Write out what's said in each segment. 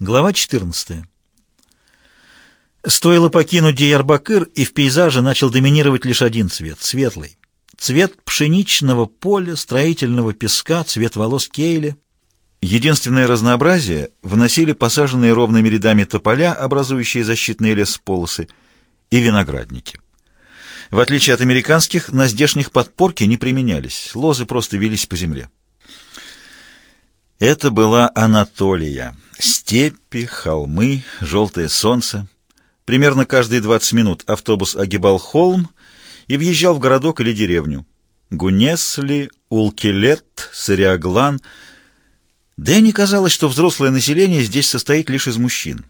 Глава 14. Стоило покинуть Диярбакыр, и в пейзаже начал доминировать лишь один цвет — светлый. Цвет пшеничного поля, строительного песка, цвет волос Кейли. Единственное разнообразие вносили посаженные ровными рядами тополя, образующие защитные лесполосы, и виноградники. В отличие от американских, на здешних подпорки не применялись, лозы просто велись по земле. Это была Анатолия. Степи, холмы, желтое солнце. Примерно каждые 20 минут автобус огибал холм и въезжал в городок или деревню. Гунесли, Улкилет, Сариаглан. Дэнни казалось, что взрослое население здесь состоит лишь из мужчин.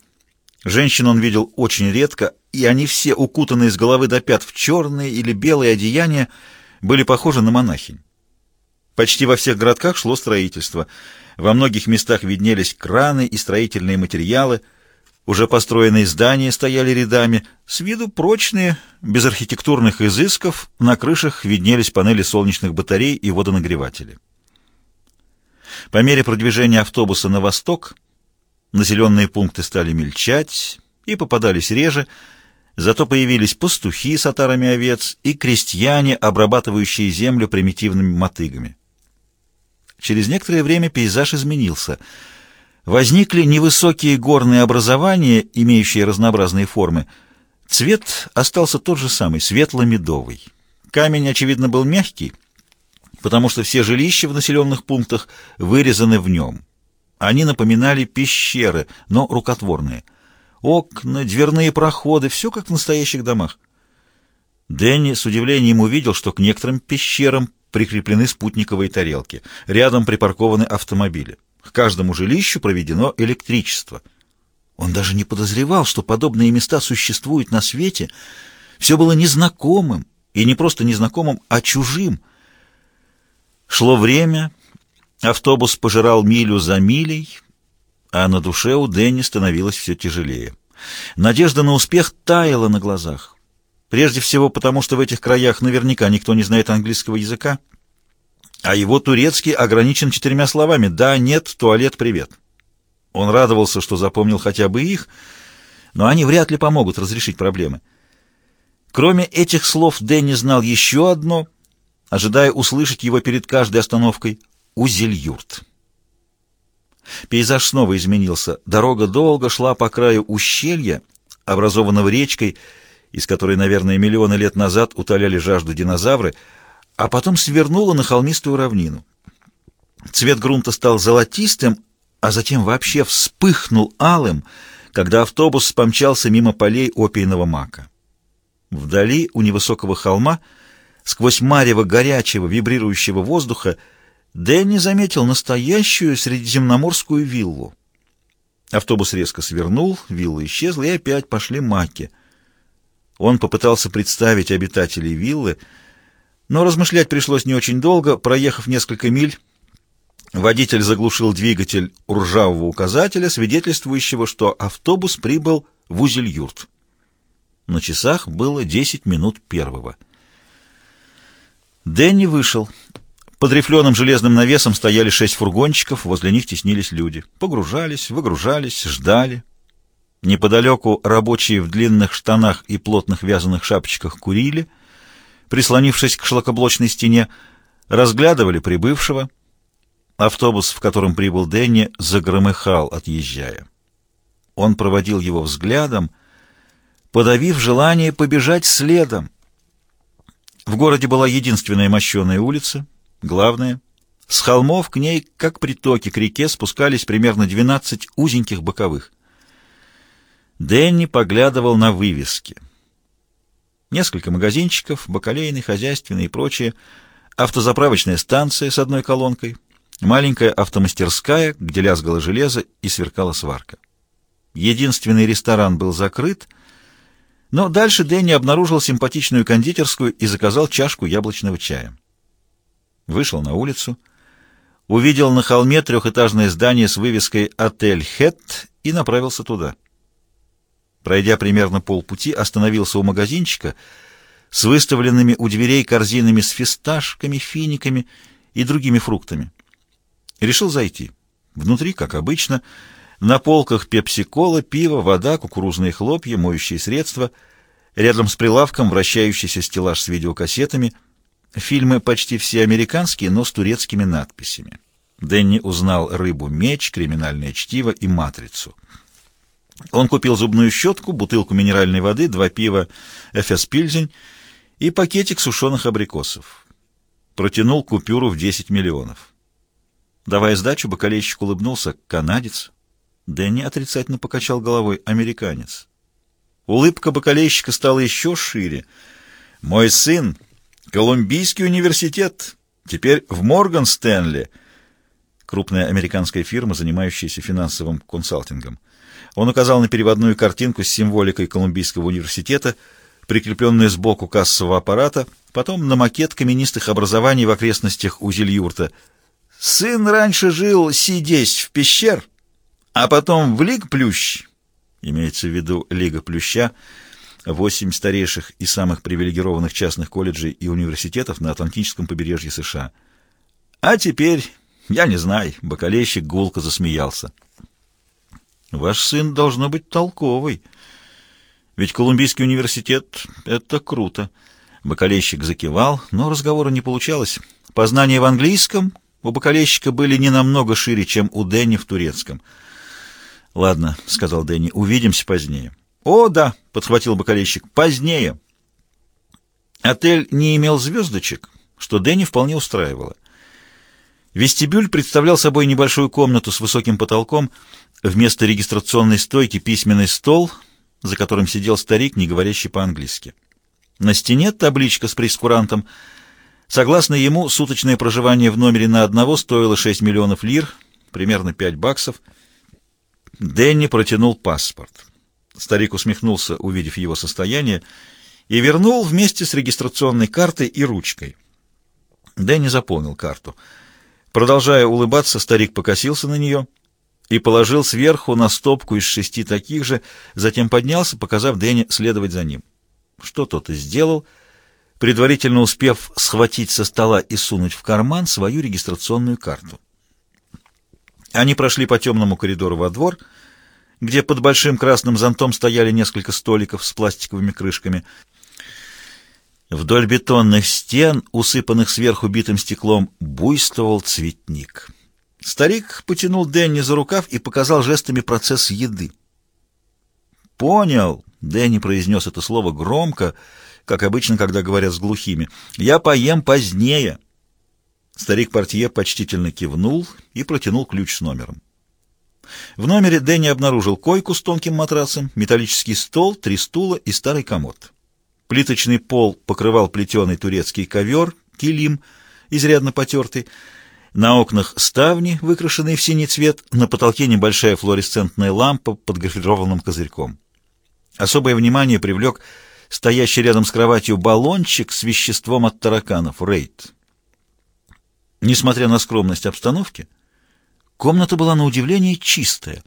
Женщин он видел очень редко, и они все, укутанные с головы до пят в черные или белые одеяния, были похожи на монахинь. Почти во всех городках шло строительство — во многих местах виднелись краны и строительные материалы. Уже построенные здания стояли рядами, с виду прочные, без архитектурных изысков, на крышах виднелись панели солнечных батарей и водонагреватели. По мере продвижения автобуса на восток населенные пункты стали мельчать и попадались реже, зато появились пастухи с отарами овец и крестьяне, обрабатывающие землю примитивными мотыгами. Через некоторое время пейзаж изменился. Возникли невысокие горные образования, имеющие разнообразные формы. Цвет остался тот же самый, светло-медовый. Камень, очевидно, был мягкий, потому что все жилища в населенных пунктах вырезаны в нем. Они напоминали пещеры, но рукотворные. Окна, дверные проходы — все как в настоящих домах. Дэнни с удивлением увидел, что к некоторым пещерам прикреплены спутниковые тарелки. Рядом припаркованы автомобили. К каждому жилищу проведено электричество. Он даже не подозревал, что подобные места существуют на свете. Все было незнакомым, и не просто незнакомым, а чужим. Шло время, автобус пожирал милю за милей, а на душе у Дэнни становилось все тяжелее. Надежда на успех таяла на глазах. Прежде всего потому, что в этих краях наверняка никто не знает английского языка, а его турецкий ограничен четырьмя словами «да», «нет», «туалет», «привет». Он радовался, что запомнил хотя бы их, но они вряд ли помогут разрешить проблемы. Кроме этих слов Дэнни знал еще одно, ожидая услышать его перед каждой остановкой — Узельюрт. Пейзаж снова изменился. Дорога долго шла по краю ущелья, образованного речкой, из которой, наверное, миллионы лет назад утоляли жажду динозавры, а потом свернула на холмистую равнину. Цвет грунта стал золотистым, а затем вообще вспыхнул алым, когда автобус помчался мимо полей опийного мака. Вдали, у невысокого холма, сквозь марево горячего, вибрирующего воздуха, Дэнни заметил настоящую средиземноморскую виллу. Автобус резко свернул, вилла исчезла, и опять пошли маки — он попытался представить обитателей виллы, но размышлять пришлось не очень долго. Проехав несколько миль, водитель заглушил двигатель ржавого указателя, свидетельствующего, что автобус прибыл в Узель-Юрт. На часах было 10 минут первого. Дэнни вышел. Под рифленым железным навесом стояли шесть фургончиков, возле них теснились люди. Погружались, выгружались, ждали. Неподалеку рабочие в длинных штанах и плотных вязаных шапочках курили, прислонившись к шлакоблочной стене, разглядывали прибывшего. Автобус, в котором прибыл Дэнни, загромыхал, отъезжая. Он проводил его взглядом, подавив желание побежать следом. В городе была единственная мощеная улица, главная. С холмов к ней, как притоки к реке, спускались примерно 12 узеньких боковых. Дэнни поглядывал на вывески. Несколько магазинчиков, бакалейный, хозяйственный и прочее, автозаправочная станция с одной колонкой, маленькая автомастерская, где лязгало железо и сверкала сварка. Единственный ресторан был закрыт, но дальше Дэнни обнаружил симпатичную кондитерскую и заказал чашку яблочного чая. Вышел на улицу, увидел на холме трехэтажное здание с вывеской «Отель Хэт» и направился туда. Пройдя примерно полпути, остановился у магазинчика с выставленными у дверей корзинами с фисташками, финиками и другими фруктами. Решил зайти. Внутри, как обычно, На полках пепси-кола, пиво, вода, кукурузные хлопья, моющие средства. Рядом с прилавком вращающийся стеллаж с видеокассетами. Фильмы почти все американские, но с турецкими надписями. Дэнни узнал «Рыбу-меч», «Криминальное чтиво» и «Матрицу». Он купил зубную щетку, бутылку минеральной воды, два пива «Эфес Пильзень» и пакетик сушеных абрикосов. Протянул купюру в 10 миллионов. Давая сдачу, бокалейщик улыбнулся. «Канадец?» Дэнни отрицательно покачал головой. «Американец». Улыбка бокалейщика стала еще шире. «Мой сын, Колумбийский университет, теперь в Морган Стэнли» крупная американская фирма, занимающаяся финансовым консалтингом. Он указал на переводную картинку с символикой Колумбийского университета, прикрепленную сбоку кассового аппарата, потом на макет каменистых образований в окрестностях Узельюрта. «Сын раньше жил сидесь в пещер, а потом в Лиг Плющ», имеется в виду Лига Плюща, восемь старейших и самых привилегированных частных колледжей и университетов на Атлантическом побережье США. А теперь я не знаю, бокалейщик гулко засмеялся. Ваш сын должно быть толковый. Ведь Колумбийский университет — это круто. Бокалейщик закивал, но разговора не получалось. Познания в английском у бокалейщика были не намного шире, чем у Дэнни в турецком. «Ладно», — сказал Дэнни, — «увидимся позднее». «О, да», — подхватил бокалейщик, — «позднее». Отель не имел звездочек, что Дэнни вполне устраивало. Вестибюль представлял собой небольшую комнату с высоким потолком, вместо регистрационной стойки письменный стол, за которым сидел старик, не говорящий по-английски. На стене табличка с прескурантом. Согласно ему, суточное проживание в номере на одного стоило 6 миллионов лир, примерно 5 баксов. Дэнни протянул паспорт. Старик усмехнулся, увидев его состояние, и вернул вместе с регистрационной картой и ручкой. Дэнни заполнил карту — Продолжая улыбаться, старик покосился на нее и положил сверху на стопку из шести таких же, затем поднялся, показав Дэнни следовать за ним. Что тот и сделал, предварительно успев схватить со стола и сунуть в карман свою регистрационную карту. Они прошли по темному коридору во двор, где под большим красным зонтом стояли несколько столиков с пластиковыми крышками — Вдоль бетонных стен, усыпанных сверху битым стеклом, буйствовал цветник. Старик потянул Дэнни за рукав и показал жестами процесс еды. «Понял», — Дэнни произнес это слово громко, как обычно, когда говорят с глухими. «Я поем позднее». Старик-портье почтительно кивнул и протянул ключ с номером. В номере Дэнни обнаружил койку с тонким матрасом, металлический стол, три стула и старый комод. Плиточный пол покрывал плетеный турецкий ковер, килим, изрядно потертый. На окнах ставни, выкрашенные в синий цвет, на потолке небольшая флуоресцентная лампа под гофрированным козырьком. Особое внимание привлек стоящий рядом с кроватью баллончик с веществом от тараканов, рейд. Несмотря на скромность обстановки, комната была на удивление чистая.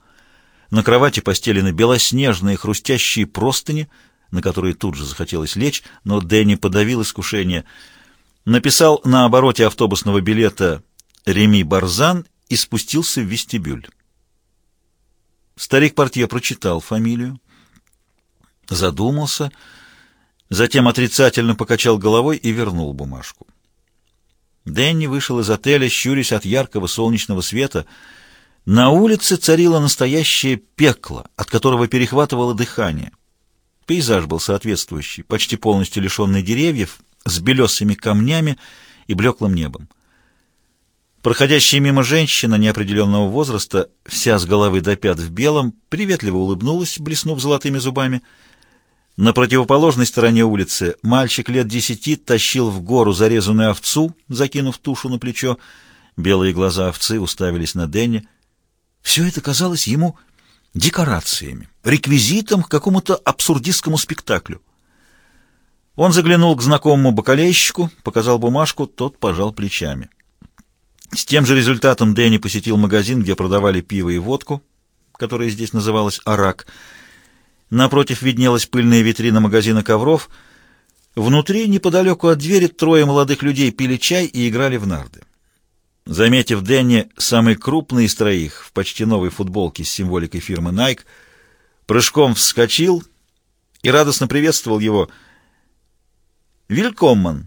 На кровати постелены белоснежные хрустящие простыни — на которые тут же захотелось лечь, но Дэнни подавил искушение. Написал на обороте автобусного билета «Реми Барзан» и спустился в вестибюль. Старик-портье прочитал фамилию, задумался, затем отрицательно покачал головой и вернул бумажку. Дэнни вышел из отеля, щурясь от яркого солнечного света. На улице царило настоящее пекло, от которого перехватывало дыхание. Пейзаж был соответствующий, почти полностью лишенный деревьев, с белесыми камнями и блеклым небом. Проходящая мимо женщина неопределенного возраста, вся с головы до пят в белом, приветливо улыбнулась, блеснув золотыми зубами. На противоположной стороне улицы мальчик лет десяти тащил в гору зарезанную овцу, закинув тушу на плечо. Белые глаза овцы уставились на Дэнни. Все это казалось ему декорациями, реквизитом к какому-то абсурдистскому спектаклю. Он заглянул к знакомому бакалейщику, показал бумажку, тот пожал плечами. С тем же результатом Дэнни посетил магазин, где продавали пиво и водку, которая здесь называлась «Арак». Напротив виднелась пыльная витрина магазина ковров. Внутри, неподалеку от двери, трое молодых людей пили чай и играли в нарды. Заметив Дэнни, самый крупный из троих, в почти новой футболке с символикой фирмы Nike, прыжком вскочил и радостно приветствовал его. «Вилькомман!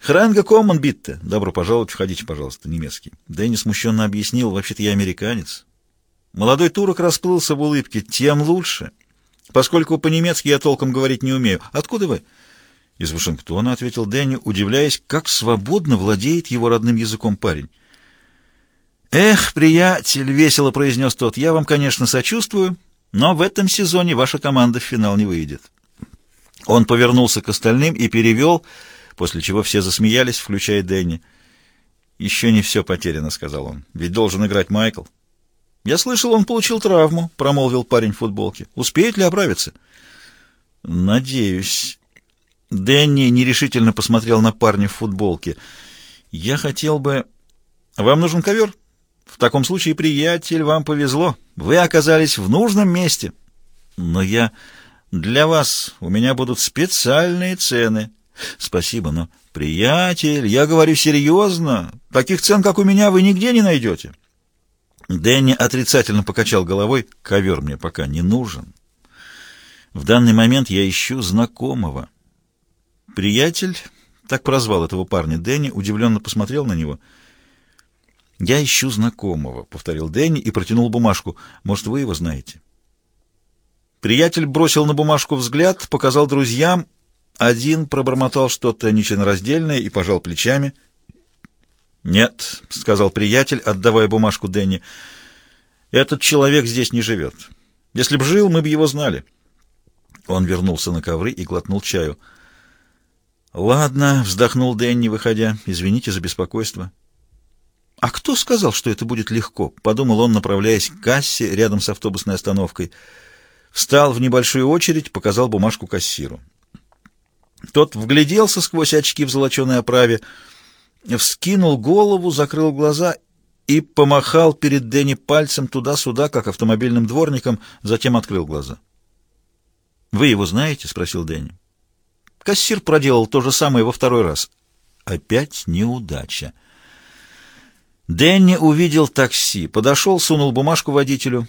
Хранга комман битте! Добро пожаловать, входите, пожалуйста, немецкий». Дэнни смущенно объяснил, вообще-то я американец. Молодой турок расплылся в улыбке. «Тем лучше, поскольку по-немецки я толком говорить не умею. Откуда вы?» «Из Вашингтона», — ответил Дэнни, удивляясь, как свободно владеет его родным языком парень. «Эх, приятель!» — весело произнес тот. «Я вам, конечно, сочувствую, но в этом сезоне ваша команда в финал не выйдет». Он повернулся к остальным и перевел, после чего все засмеялись, включая Дэнни. «Еще не все потеряно», — сказал он. «Ведь должен играть Майкл». «Я слышал, он получил травму», — промолвил парень в футболке. «Успеет ли оправиться?» «Надеюсь». Дэнни нерешительно посмотрел на парня в футболке. «Я хотел бы...» «Вам нужен ковер?» В таком случае, приятель, вам повезло. Вы оказались в нужном месте. Но я... Для вас у меня будут специальные цены. Спасибо, но... Приятель, я говорю серьезно. Таких цен, как у меня, вы нигде не найдете. Дэнни отрицательно покачал головой. Ковер мне пока не нужен. В данный момент я ищу знакомого. Приятель, так прозвал этого парня Дэнни, удивленно посмотрел на него — «Я ищу знакомого», — повторил Дэнни и протянул бумажку. «Может, вы его знаете?» Приятель бросил на бумажку взгляд, показал друзьям. Один пробормотал что-то нечленораздельное и пожал плечами. «Нет», — сказал приятель, отдавая бумажку Дэнни, — «этот человек здесь не живет. Если б жил, мы бы его знали». Он вернулся на ковры и глотнул чаю. «Ладно», — вздохнул Дэнни, выходя, — «извините за беспокойство». «А кто сказал, что это будет легко?» — подумал он, направляясь к кассе рядом с автобусной остановкой. Встал в небольшую очередь, показал бумажку кассиру. Тот вгляделся сквозь очки в золоченой оправе, вскинул голову, закрыл глаза и помахал перед Дэнни пальцем туда-сюда, как автомобильным дворником, затем открыл глаза. «Вы его знаете?» — спросил Дэнни. Кассир проделал то же самое во второй раз. Опять неудача. Дэнни увидел такси, подошел, сунул бумажку водителю.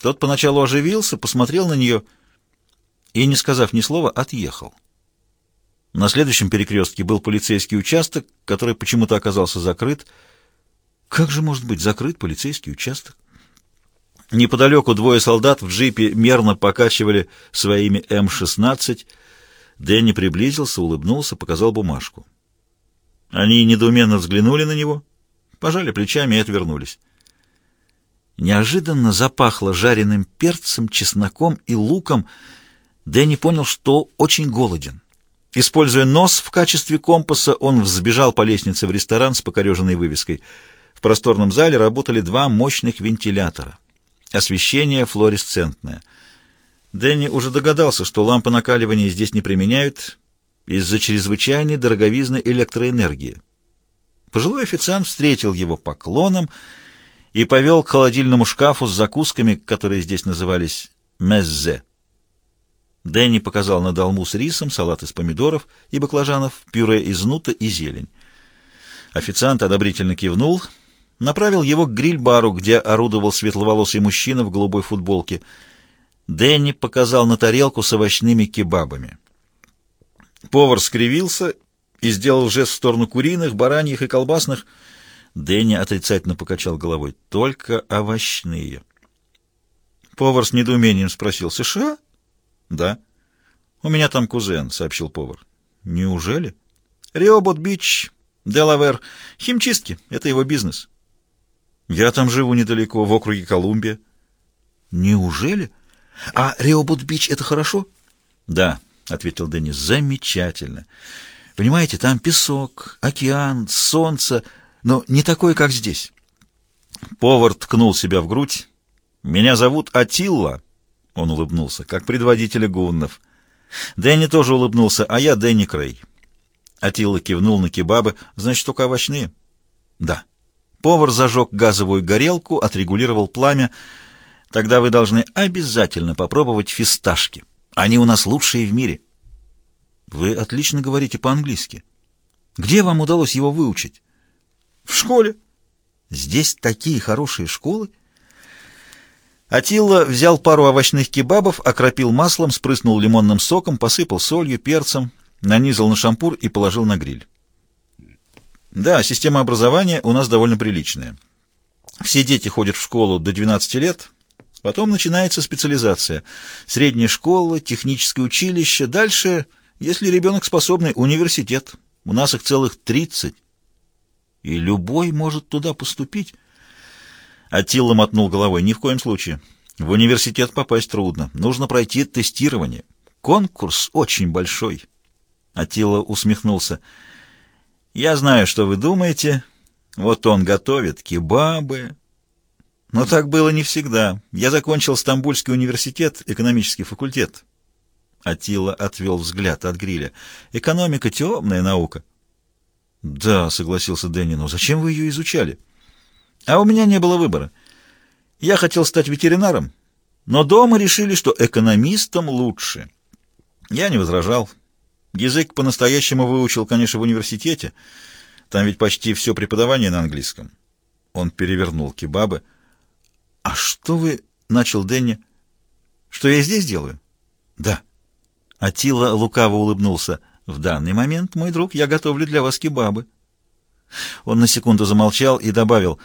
Тот поначалу оживился, посмотрел на нее и, не сказав ни слова, отъехал. На следующем перекрестке был полицейский участок, который почему-то оказался закрыт. Как же может быть закрыт полицейский участок? Неподалеку двое солдат в джипе мерно покачивали своими М-16. Дэнни приблизился, улыбнулся, показал бумажку. Они недоуменно взглянули на него — пожали плечами и отвернулись. Неожиданно запахло жареным перцем, чесноком и луком. Дэнни понял, что очень голоден. Используя нос в качестве компаса, он взбежал по лестнице в ресторан с покореженной вывеской. В просторном зале работали два мощных вентилятора. Освещение флуоресцентное. Дэнни уже догадался, что лампы накаливания здесь не применяют из-за чрезвычайной дороговизны электроэнергии. Пожилой официант встретил его поклоном и повел к холодильному шкафу с закусками, которые здесь назывались «меззе». Дэнни показал на долму с рисом, салат из помидоров и баклажанов, пюре из нута и зелень. Официант одобрительно кивнул, направил его к гриль-бару, где орудовал светловолосый мужчина в голубой футболке. Дэнни показал на тарелку с овощными кебабами. Повар скривился и сделал жест в сторону куриных, бараньих и колбасных. Дэнни отрицательно покачал головой. «Только овощные». Повар с недоумением спросил. «США?» «Да». «У меня там кузен», — сообщил повар. «Неужели?» «Риобот-Бич, Делавер. Химчистки. Это его бизнес». «Я там живу недалеко, в округе Колумбия». «Неужели? А Риобот-Бич — это хорошо?» «Да», — ответил Деннис. «Замечательно. Понимаете, там песок, океан, солнце, но не такое, как здесь. Повар ткнул себя в грудь. «Меня зовут Атилла», — он улыбнулся, как предводителя гуннов. Дэнни тоже улыбнулся, а я Дэнни Крей. Атилла кивнул на кебабы. «Значит, только овощные?» «Да». Повар зажег газовую горелку, отрегулировал пламя. «Тогда вы должны обязательно попробовать фисташки. Они у нас лучшие в мире». Вы отлично говорите по-английски. Где вам удалось его выучить? В школе. Здесь такие хорошие школы. Атилла взял пару овощных кебабов, окропил маслом, спрыснул лимонным соком, посыпал солью, перцем, нанизал на шампур и положил на гриль. Да, система образования у нас довольно приличная. Все дети ходят в школу до 12 лет, потом начинается специализация. Средняя школа, техническое училище, дальше, если ребенок способный, университет. У нас их целых 30. И любой может туда поступить. Атилла мотнул головой. Ни в коем случае. В университет попасть трудно. Нужно пройти тестирование. Конкурс очень большой. Атилла усмехнулся. Я знаю, что вы думаете. Вот он готовит кебабы. Но так было не всегда. Я закончил Стамбульский университет, экономический факультет. Атила отвел взгляд от гриля. Экономика — темная наука. Да, согласился Дэнни, но зачем вы ее изучали? А у меня не было выбора. Я хотел стать ветеринаром, но дома решили, что экономистом лучше. Я не возражал. Язык по-настоящему выучил, конечно, в университете. Там ведь почти все преподавание на английском. Он перевернул кебабы. «А что вы...» — начал Дэнни. «Что я здесь делаю?» «Да». Атила лукаво улыбнулся. «В данный момент, мой друг, я готовлю для вас кебабы». Он на секунду замолчал и добавил,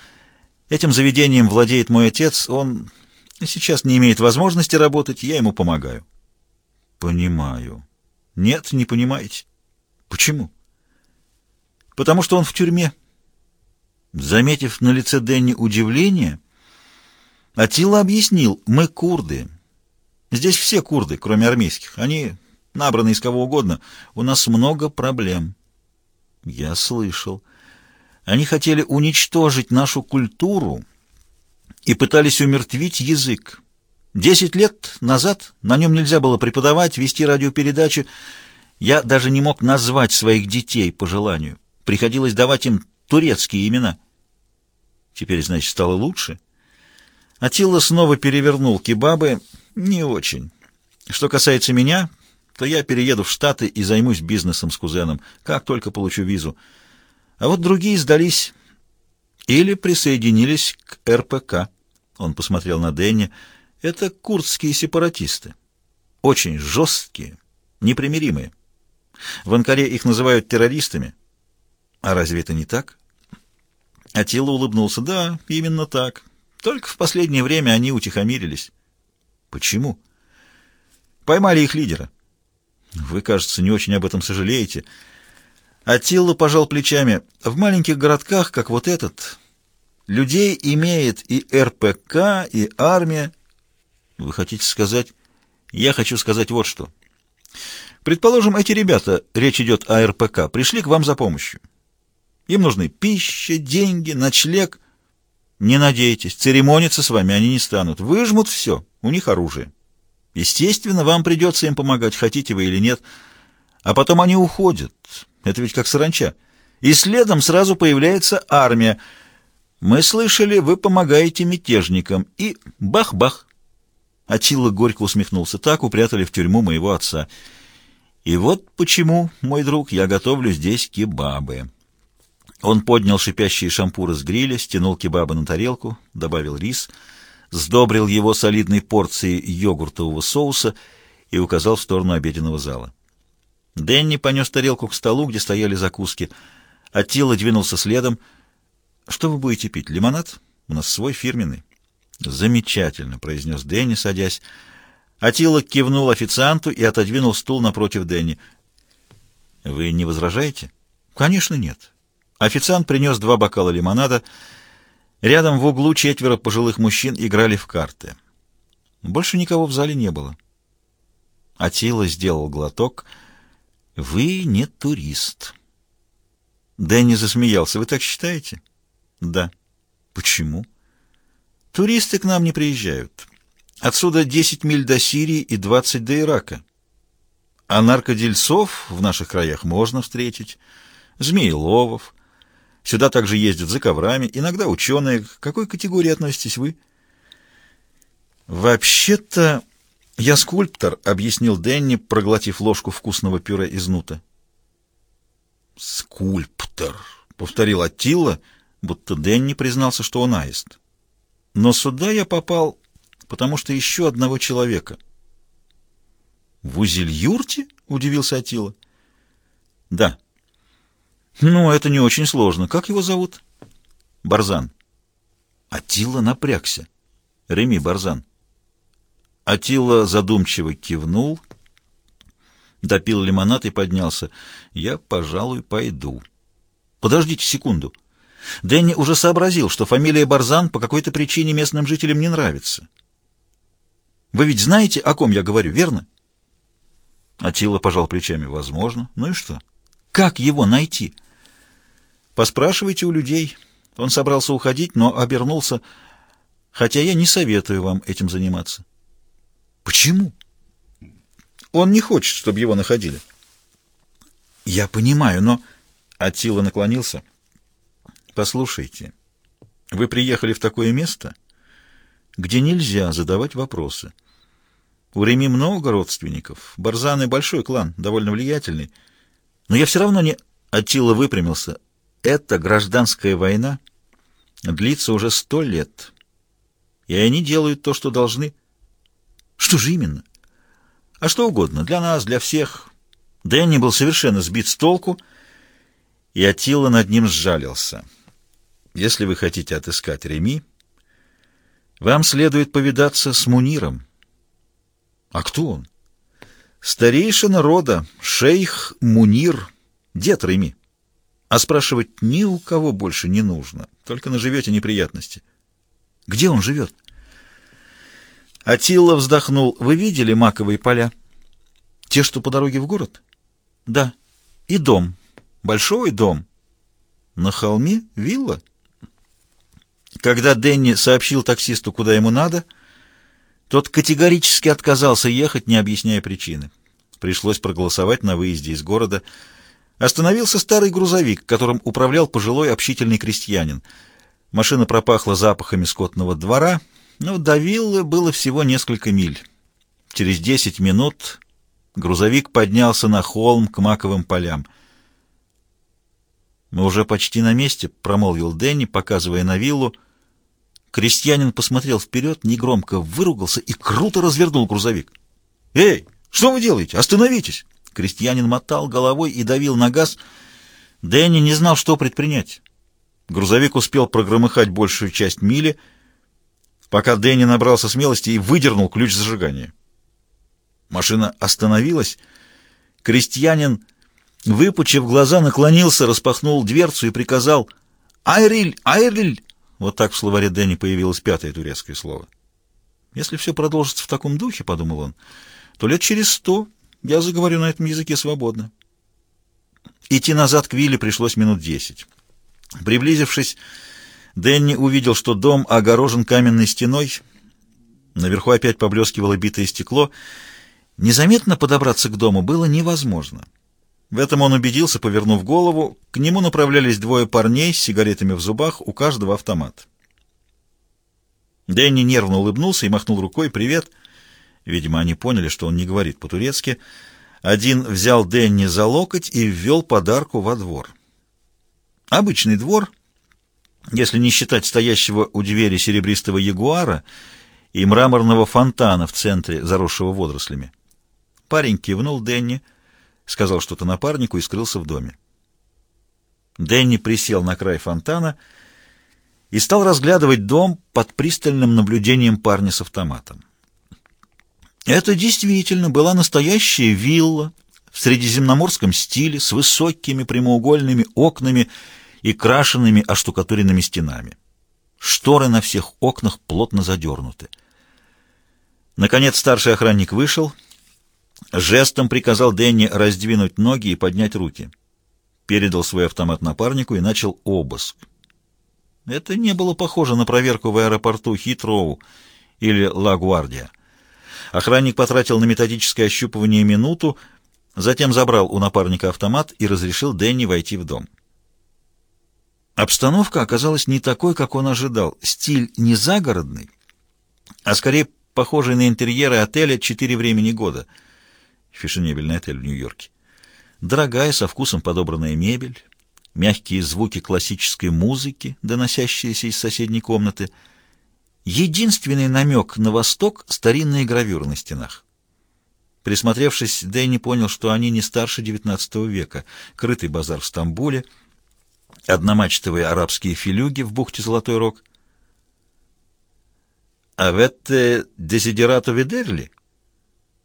«Этим заведением владеет мой отец, он сейчас не имеет возможности работать, я ему помогаю». «Понимаю». Нет, не понимаете. Почему? Потому что он в тюрьме. Заметив на лице Дэнни удивление, Атила объяснил, мы курды. Здесь все курды, кроме армейских. Они набраны из кого угодно. У нас много проблем. Я слышал. Они хотели уничтожить нашу культуру и пытались умертвить язык. Десять лет назад на нем нельзя было преподавать, вести радиопередачи. Я даже не мог назвать своих детей по желанию. Приходилось давать им турецкие имена. Теперь, значит, стало лучше. Атилла снова перевернул кебабы. Не очень. Что касается меня, то я перееду в Штаты и займусь бизнесом с кузеном, как только получу визу. А вот другие сдались или присоединились к РПК. Он посмотрел на Дэнни. Это курдские сепаратисты. Очень жесткие, непримиримые. В Анкаре их называют террористами. А разве это не так? Атила улыбнулся. Да, именно так. Только в последнее время они утихомирились. Почему? Поймали их лидера. Вы, кажется, не очень об этом сожалеете. Атилла пожал плечами. В маленьких городках, как вот этот, людей имеет и РПК, и армия, вы хотите сказать... Я хочу сказать вот что. Предположим, эти ребята, речь идет о РПК, пришли к вам за помощью. Им нужны пища, деньги, ночлег. Не надейтесь, церемониться с вами они не станут. Выжмут все, у них оружие. Естественно, вам придется им помогать, хотите вы или нет. А потом они уходят. Это ведь как саранча. И следом сразу появляется армия. Мы слышали, вы помогаете мятежникам. И бах-бах. Ачилла горько усмехнулся. Так упрятали в тюрьму моего отца. И вот почему, мой друг, я готовлю здесь кебабы. Он поднял шипящие шампуры с гриля, стянул кебабы на тарелку, добавил рис, сдобрил его солидной порцией йогуртового соуса и указал в сторону обеденного зала. Дэнни понес тарелку к столу, где стояли закуски. Аттила двинулся следом. «Что вы будете пить? Лимонад? У нас свой фирменный». «Замечательно», — произнес Дэнни, садясь. Атила кивнул официанту и отодвинул стул напротив Дэнни. «Вы не возражаете?» «Конечно, нет». Официант принес два бокала лимонада. Рядом в углу четверо пожилых мужчин играли в карты. Больше никого в зале не было. Атила сделал глоток. «Вы не турист». Дэнни засмеялся. «Вы так считаете?» «Да». «Почему?» Туристы к нам не приезжают. Отсюда 10 миль до Сирии и 20 до Ирака. А наркодельцов в наших краях можно встретить, змееловов. Сюда также ездят за коврами, иногда ученые. К какой категории относитесь вы? Вообще-то я скульптор, объяснил Дэнни, проглотив ложку вкусного пюре из нута. Скульптор, повторил Аттила, будто Дэнни признался, что он аист. Но сюда я попал, потому что еще одного человека. «В Узельюрте?» — удивился Атила. «Да». «Ну, это не очень сложно. Как его зовут?» «Барзан». Атила напрягся. «Реми Барзан». Атила задумчиво кивнул, допил лимонад и поднялся. «Я, пожалуй, пойду». «Подождите секунду». Дэнни уже сообразил, что фамилия Барзан по какой-то причине местным жителям не нравится. «Вы ведь знаете, о ком я говорю, верно?» Атила пожал плечами. «Возможно. Ну и что? Как его найти?» «Поспрашивайте у людей». Он собрался уходить, но обернулся. «Хотя я не советую вам этим заниматься». «Почему?» «Он не хочет, чтобы его находили». «Я понимаю, но...» Атила наклонился. «Послушайте, вы приехали в такое место, где нельзя задавать вопросы». У Реми много родственников. Барзаны — большой клан, довольно влиятельный. Но я все равно не... Аттила выпрямился. Эта гражданская война длится уже сто лет. И они делают то, что должны. Что же именно? А что угодно. Для нас, для всех. Дэнни был совершенно сбит с толку, и Аттила над ним сжалился. Если вы хотите отыскать Реми, вам следует повидаться с Муниром. А кто он? Старейшина рода, шейх Мунир, дед Реми. А спрашивать ни у кого больше не нужно, только наживете неприятности. Где он живет? Атилла вздохнул. Вы видели маковые поля? Те, что по дороге в город? Да. И дом. Большой дом. На холме вилла? Когда Денни сообщил таксисту, куда ему надо, — тот категорически отказался ехать, не объясняя причины. Пришлось проголосовать на выезде из города. Остановился старый грузовик, которым управлял пожилой общительный крестьянин. Машина пропахла запахами скотного двора, но до виллы было всего несколько миль. Через десять минут грузовик поднялся на холм к маковым полям. «Мы уже почти на месте», — промолвил Дэнни, показывая на виллу, — Крестьянин посмотрел вперед, негромко выругался и круто развернул грузовик. «Эй, что вы делаете? Остановитесь!» Крестьянин мотал головой и давил на газ. Дэнни не знал, что предпринять. Грузовик успел прогромыхать большую часть мили, пока Дэнни набрался смелости и выдернул ключ зажигания. Машина остановилась. Крестьянин, выпучив глаза, наклонился, распахнул дверцу и приказал «Айриль! Айриль!» Вот так в словаре Дэнни появилось пятое турецкое слово. «Если все продолжится в таком духе, — подумал он, — то лет через сто я заговорю на этом языке свободно». Идти назад к Вилле пришлось минут десять. Приблизившись, Дэнни увидел, что дом огорожен каменной стеной. Наверху опять поблескивало битое стекло. Незаметно подобраться к дому было невозможно. В этом он убедился, повернув голову. К нему направлялись двое парней с сигаретами в зубах, у каждого автомат. Дэнни нервно улыбнулся и махнул рукой «Привет». Видимо, они поняли, что он не говорит по-турецки. Один взял Дэнни за локоть и ввел подарку во двор. Обычный двор, если не считать стоящего у двери серебристого ягуара и мраморного фонтана в центре, заросшего водорослями. Парень кивнул Дэнни — сказал что-то напарнику и скрылся в доме. Дэнни присел на край фонтана и стал разглядывать дом под пристальным наблюдением парня с автоматом. Это действительно была настоящая вилла в средиземноморском стиле с высокими прямоугольными окнами и крашенными оштукатуренными стенами. Шторы на всех окнах плотно задернуты. Наконец старший охранник вышел — Жестом приказал Дэнни раздвинуть ноги и поднять руки. Передал свой автомат напарнику и начал обыск. Это не было похоже на проверку в аэропорту Хитроу или Ла-Гвардия. Охранник потратил на методическое ощупывание минуту, затем забрал у напарника автомат и разрешил Дэнни войти в дом. Обстановка оказалась не такой, как он ожидал. Стиль не загородный, а скорее похожий на интерьеры отеля «Четыре времени года» фешенебельный отель в Нью-Йорке. Дорогая, со вкусом подобранная мебель, мягкие звуки классической музыки, доносящиеся из соседней комнаты. Единственный намек на восток — старинные гравюры на стенах. Присмотревшись, Дэнни понял, что они не старше XIX века. Крытый базар в Стамбуле, одномачтовые арабские филюги в бухте Золотой Рог. «Аветте дезидерато ведерли?»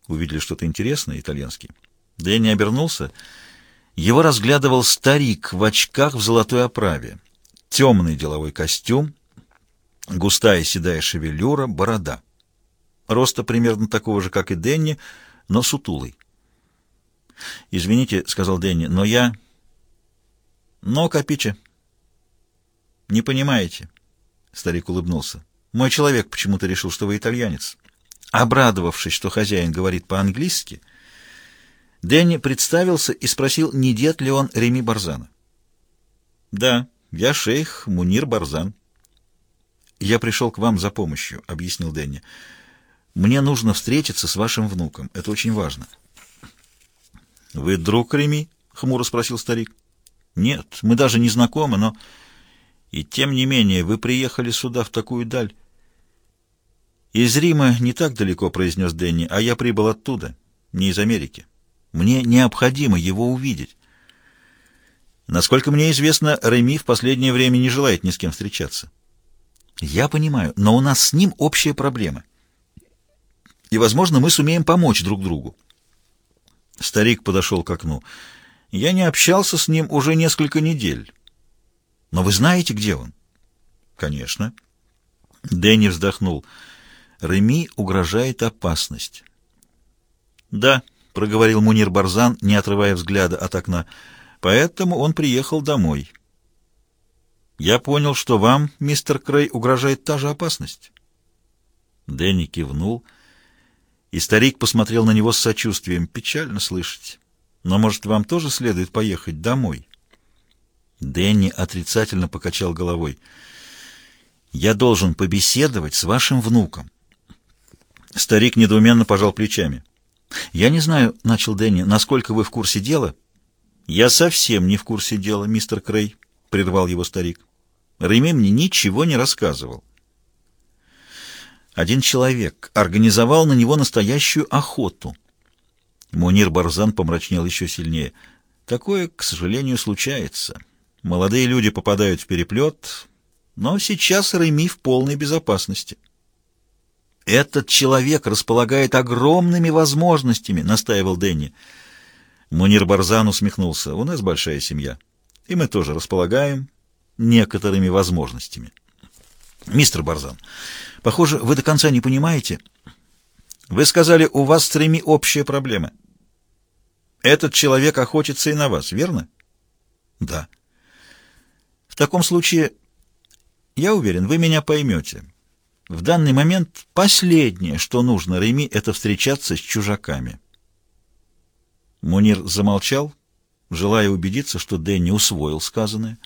Увидели что-то интересное, итальянский. Дэнни обернулся. Его разглядывал старик в очках в золотой оправе. Темный деловой костюм, густая седая шевелюра, борода. Роста примерно такого же, как и Дэнни, но сутулый. «Извините», — сказал Дэнни, — «но я...» «Но, Капича...» «Не понимаете?» — старик улыбнулся. «Мой человек почему-то решил, что вы итальянец». Обрадовавшись, что хозяин говорит по-английски, Дэнни представился и спросил, не дед ли он Реми Барзана. «Да, я шейх Мунир Барзан». «Я пришел к вам за помощью», — объяснил Дэнни. Мне нужно встретиться с вашим внуком. Это очень важно. — Вы друг Реми? — хмуро спросил старик. — Нет, мы даже не знакомы, но... И тем не менее, вы приехали сюда, в такую даль. — Из Рима не так далеко, — произнес Дэнни, — а я прибыл оттуда, не из Америки. Мне необходимо его увидеть. Насколько мне известно, Реми в последнее время не желает ни с кем встречаться. Я понимаю, но у нас с ним общая проблема и, возможно, мы сумеем помочь друг другу. Старик подошел к окну. Я не общался с ним уже несколько недель. Но вы знаете, где он? Конечно. Дэнни вздохнул. Реми угрожает опасность. Да, проговорил Мунир Барзан, не отрывая взгляда от окна. Поэтому он приехал домой. Я понял, что вам, мистер Крей, угрожает та же опасность. Дэнни кивнул. И старик посмотрел на него с сочувствием. «Печально слышать. Но, может, вам тоже следует поехать домой?» Дэнни отрицательно покачал головой. «Я должен побеседовать с вашим внуком». Старик недоуменно пожал плечами. «Я не знаю, — начал Дэнни, — насколько вы в курсе дела?» «Я совсем не в курсе дела, мистер Крей», — прервал его старик. «Реми мне ничего не рассказывал. Один человек организовал на него настоящую охоту. Мунир Барзан помрачнел еще сильнее. Такое, к сожалению, случается. Молодые люди попадают в переплет, но сейчас Реми в полной безопасности. «Этот человек располагает огромными возможностями», — настаивал Дэнни. Мунир Барзан усмехнулся. «У нас большая семья, и мы тоже располагаем некоторыми возможностями». «Мистер Барзан, Похоже, вы до конца не понимаете. Вы сказали, у вас с Реми общая проблема. Этот человек охотится и на вас, верно? Да. В таком случае, я уверен, вы меня поймете. В данный момент последнее, что нужно Реми, это встречаться с чужаками. Мунир замолчал, желая убедиться, что Дэнни усвоил сказанное.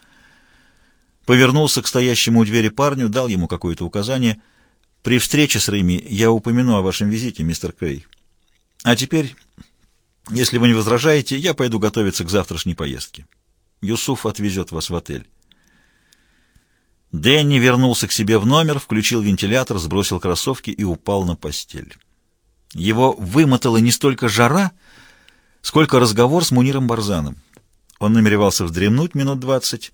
Повернулся к стоящему у двери парню, дал ему какое-то указание — при встрече с Рэми я упомяну о вашем визите, мистер Крей. А теперь, если вы не возражаете, я пойду готовиться к завтрашней поездке. Юсуф отвезет вас в отель. Дэнни вернулся к себе в номер, включил вентилятор, сбросил кроссовки и упал на постель. Его вымотала не столько жара, сколько разговор с Муниром Барзаном. Он намеревался вздремнуть минут двадцать,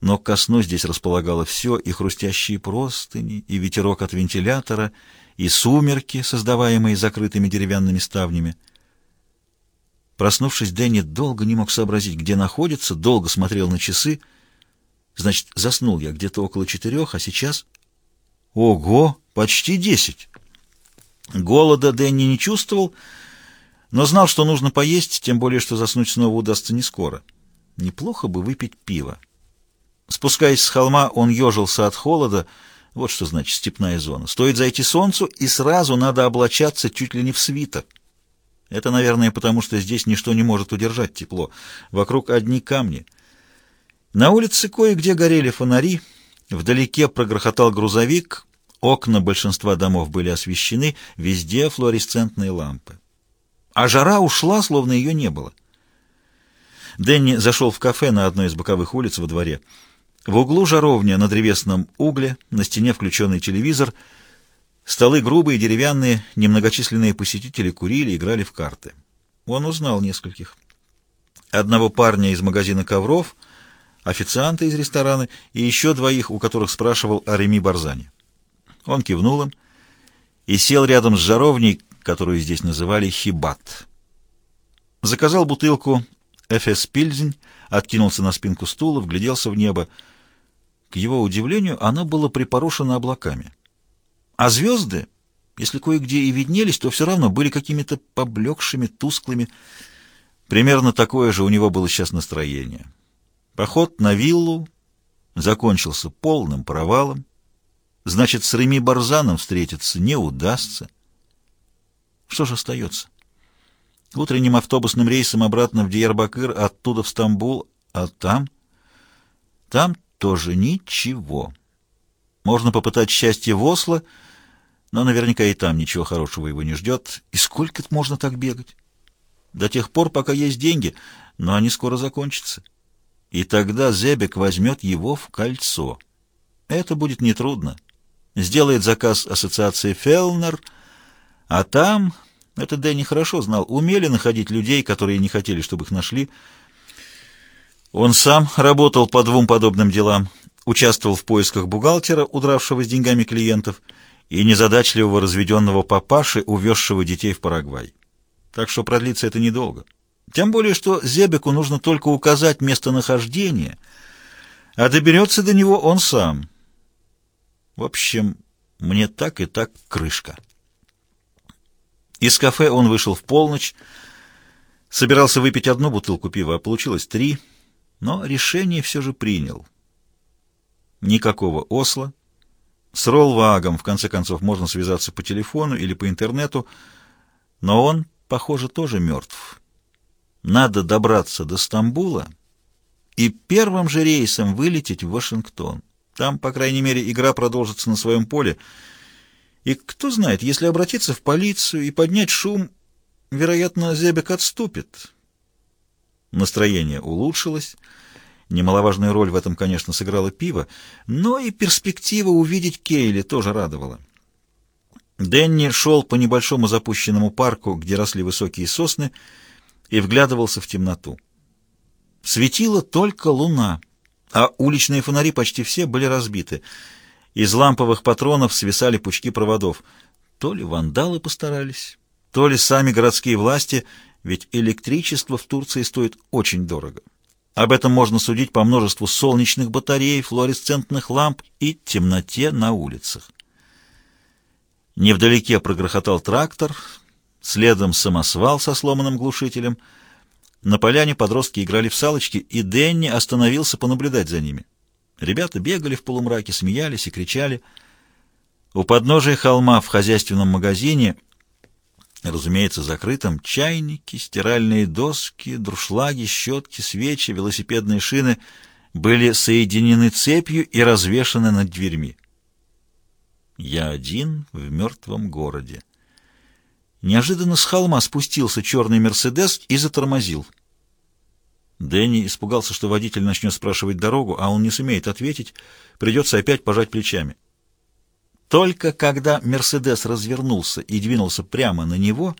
но ко сну здесь располагало все, и хрустящие простыни, и ветерок от вентилятора, и сумерки, создаваемые закрытыми деревянными ставнями. Проснувшись, Дэнни долго не мог сообразить, где находится, долго смотрел на часы. Значит, заснул я где-то около четырех, а сейчас... Ого, почти десять! Голода Дэнни не чувствовал, но знал, что нужно поесть, тем более, что заснуть снова удастся не скоро. Неплохо бы выпить пиво. Спускаясь с холма, он ежился от холода. Вот что значит степная зона. Стоит зайти солнцу, и сразу надо облачаться чуть ли не в свитер. Это, наверное, потому что здесь ничто не может удержать тепло. Вокруг одни камни. На улице кое-где горели фонари. Вдалеке прогрохотал грузовик. Окна большинства домов были освещены. Везде флуоресцентные лампы. А жара ушла, словно ее не было. Дэнни зашел в кафе на одной из боковых улиц во дворе. В углу жаровня на древесном угле, на стене включенный телевизор. Столы грубые, деревянные, немногочисленные посетители курили, играли в карты. Он узнал нескольких. Одного парня из магазина ковров, официанта из ресторана и еще двоих, у которых спрашивал о Реми Барзане. Он кивнул им и сел рядом с жаровней, которую здесь называли хибат. Заказал бутылку Эфес Пильзень, откинулся на спинку стула, вгляделся в небо. К его удивлению, оно было припорошено облаками. А звезды, если кое-где и виднелись, то все равно были какими-то поблекшими, тусклыми. Примерно такое же у него было сейчас настроение. Поход на виллу закончился полным провалом. Значит, с Реми Барзаном встретиться не удастся. Что же остается? Утренним автобусным рейсом обратно в Диярбакыр, оттуда в Стамбул, а там... Там тоже ничего. Можно попытать счастье в Осло, но наверняка и там ничего хорошего его не ждет. И сколько можно так бегать? До тех пор, пока есть деньги, но они скоро закончатся. И тогда Зебек возьмет его в кольцо. Это будет нетрудно. Сделает заказ ассоциации «Фелнер», а там, это Дэнни хорошо знал, умели находить людей, которые не хотели, чтобы их нашли. Он сам работал по двум подобным делам, участвовал в поисках бухгалтера, удравшего с деньгами клиентов, и незадачливого разведенного папаши, увезшего детей в Парагвай. Так что продлится это недолго. Тем более, что Зебеку нужно только указать местонахождение, а доберется до него он сам. В общем, мне так и так крышка. Из кафе он вышел в полночь, собирался выпить одну бутылку пива, а получилось три, но решение все же принял. Никакого Осло. С Ролвагом, в конце концов, можно связаться по телефону или по интернету, но он, похоже, тоже мертв. Надо добраться до Стамбула и первым же рейсом вылететь в Вашингтон. Там, по крайней мере, игра продолжится на своем поле — и кто знает, если обратиться в полицию и поднять шум, вероятно, Зебек отступит. Настроение улучшилось. Немаловажную роль в этом, конечно, сыграло пиво, но и перспектива увидеть Кейли тоже радовала. Дэнни шел по небольшому запущенному парку, где росли высокие сосны, и вглядывался в темноту. Светила только луна, а уличные фонари почти все были разбиты — из ламповых патронов свисали пучки проводов. То ли вандалы постарались, то ли сами городские власти, ведь электричество в Турции стоит очень дорого. Об этом можно судить по множеству солнечных батарей, флуоресцентных ламп и темноте на улицах. Невдалеке прогрохотал трактор, следом самосвал со сломанным глушителем. На поляне подростки играли в салочки, и Денни остановился понаблюдать за ними. Ребята бегали в полумраке, смеялись и кричали. У подножия холма в хозяйственном магазине, разумеется, закрытом, чайники, стиральные доски, друшлаги, щетки, свечи, велосипедные шины были соединены цепью и развешаны над дверьми. Я один в мертвом городе. Неожиданно с холма спустился черный «Мерседес» и затормозил. Дэнни испугался, что водитель начнет спрашивать дорогу, а он не сумеет ответить, придется опять пожать плечами. Только когда «Мерседес» развернулся и двинулся прямо на него,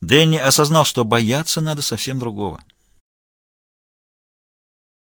Дэнни осознал, что бояться надо совсем другого —